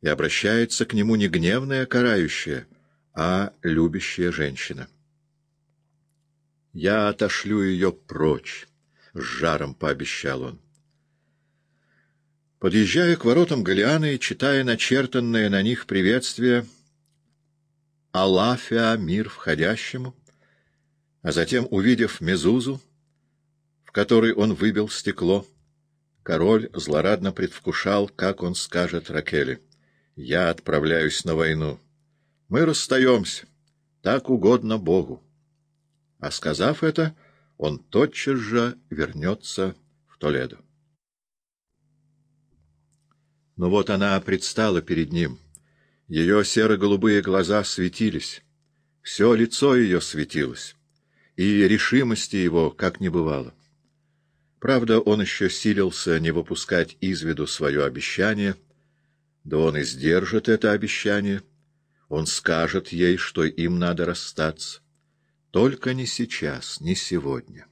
и обращается к нему не гневная карающая, а любящая женщина. «Я отошлю ее прочь», — с жаром пообещал он. Подъезжая к воротам Галианы и читая начертанное на них приветствие «Алафиа, мир входящему», а затем, увидев Мезузу, в которой он выбил стекло, король злорадно предвкушал, как он скажет Ракеле, «Я отправляюсь на войну. Мы расстаемся. Так угодно Богу». А сказав это, он тотчас же вернется в Толедо. Но вот она предстала перед ним. Ее серо-голубые глаза светились. Все лицо ее светилось, и решимости его как не бывало. Правда, он еще силился не выпускать из виду свое обещание, да он и сдержит это обещание. Он скажет ей, что им надо расстаться. Только не сейчас, не сегодня.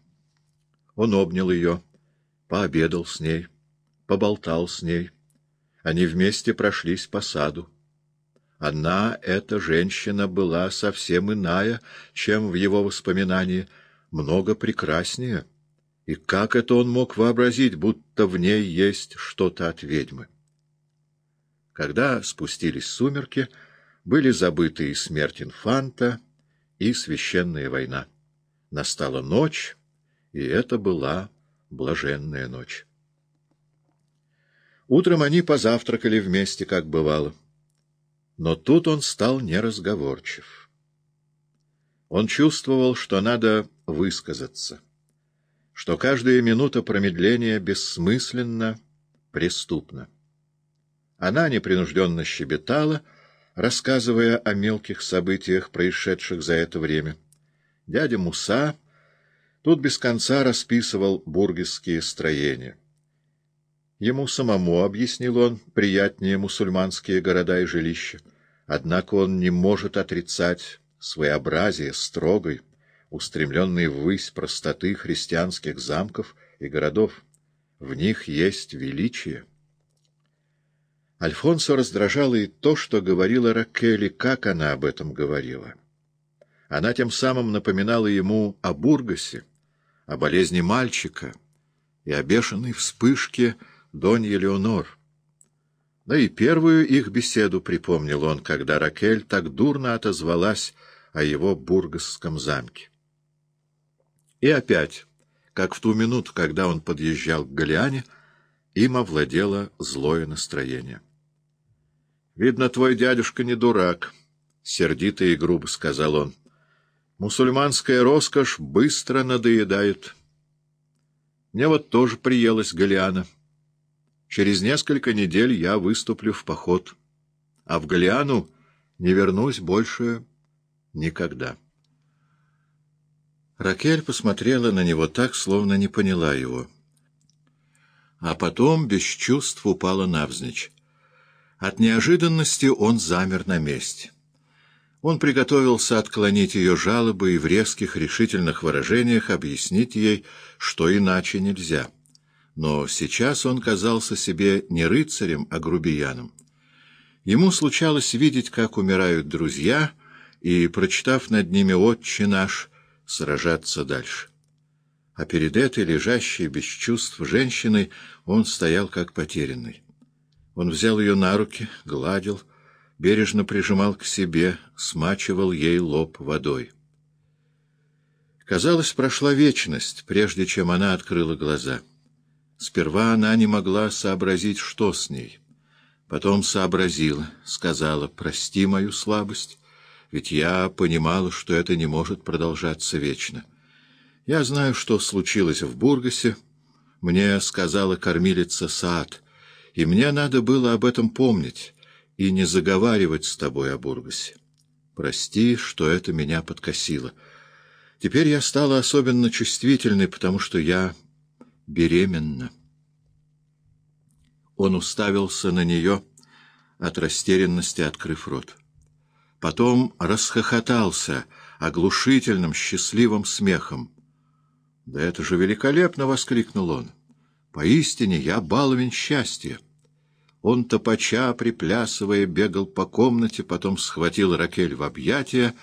Он обнял ее, пообедал с ней, поболтал с ней — они вместе прошлись по саду. Она, эта женщина, была совсем иная, чем в его воспоминании, много прекраснее. И как это он мог вообразить, будто в ней есть что-то от ведьмы? Когда спустились сумерки, были забыты и смерть инфанта, и священная война. Настала ночь, и это была блаженная ночь. Утром они позавтракали вместе, как бывало. Но тут он стал неразговорчив. Он чувствовал, что надо высказаться, что каждая минута промедления бессмысленна, преступна. Она непринужденно щебетала, рассказывая о мелких событиях, происшедших за это время. Дядя Муса тут без конца расписывал бургесские строения — Ему самому, объяснил он, приятнее мусульманские города и жилища. Однако он не может отрицать своеобразие строгой, устремленной ввысь простоты христианских замков и городов. В них есть величие. Альфонсо раздражало и то, что говорила Ракели, как она об этом говорила. Она тем самым напоминала ему о Бургасе, о болезни мальчика и о бешеной вспышке, Донья Леонор. Да и первую их беседу припомнил он, когда Ракель так дурно отозвалась о его бургасском замке. И опять, как в ту минуту, когда он подъезжал к Галиане, им овладело злое настроение. «Видно, твой дядюшка не дурак», — сердито и грубо сказал он. «Мусульманская роскошь быстро надоедает. Мне вот тоже приелась Галиана». Через несколько недель я выступлю в поход, а в Галиану не вернусь больше никогда. Ракель посмотрела на него так, словно не поняла его. А потом без чувств упала навзничь. От неожиданности он замер на месте. Он приготовился отклонить ее жалобы и в резких решительных выражениях объяснить ей, что иначе нельзя — но сейчас он казался себе не рыцарем, а грубияном. Ему случалось видеть, как умирают друзья, и, прочитав над ними «Отче наш», сражаться дальше. А перед этой, лежащей без чувств женщиной, он стоял как потерянный. Он взял ее на руки, гладил, бережно прижимал к себе, смачивал ей лоб водой. Казалось, прошла вечность, прежде чем она открыла глаза — Сперва она не могла сообразить, что с ней. Потом сообразила, сказала, «Прости мою слабость, ведь я понимала, что это не может продолжаться вечно. Я знаю, что случилось в Бургасе. Мне сказала кормилица Саад, и мне надо было об этом помнить и не заговаривать с тобой о Бургасе. Прости, что это меня подкосило. Теперь я стала особенно чувствительной, потому что я беременна. Он уставился на нее, от растерянности открыв рот. Потом расхохотался оглушительным, счастливым смехом. «Да это же великолепно!» — воскликнул он. «Поистине я баловень счастья!» Он, топача, приплясывая, бегал по комнате, потом схватил Ракель в объятия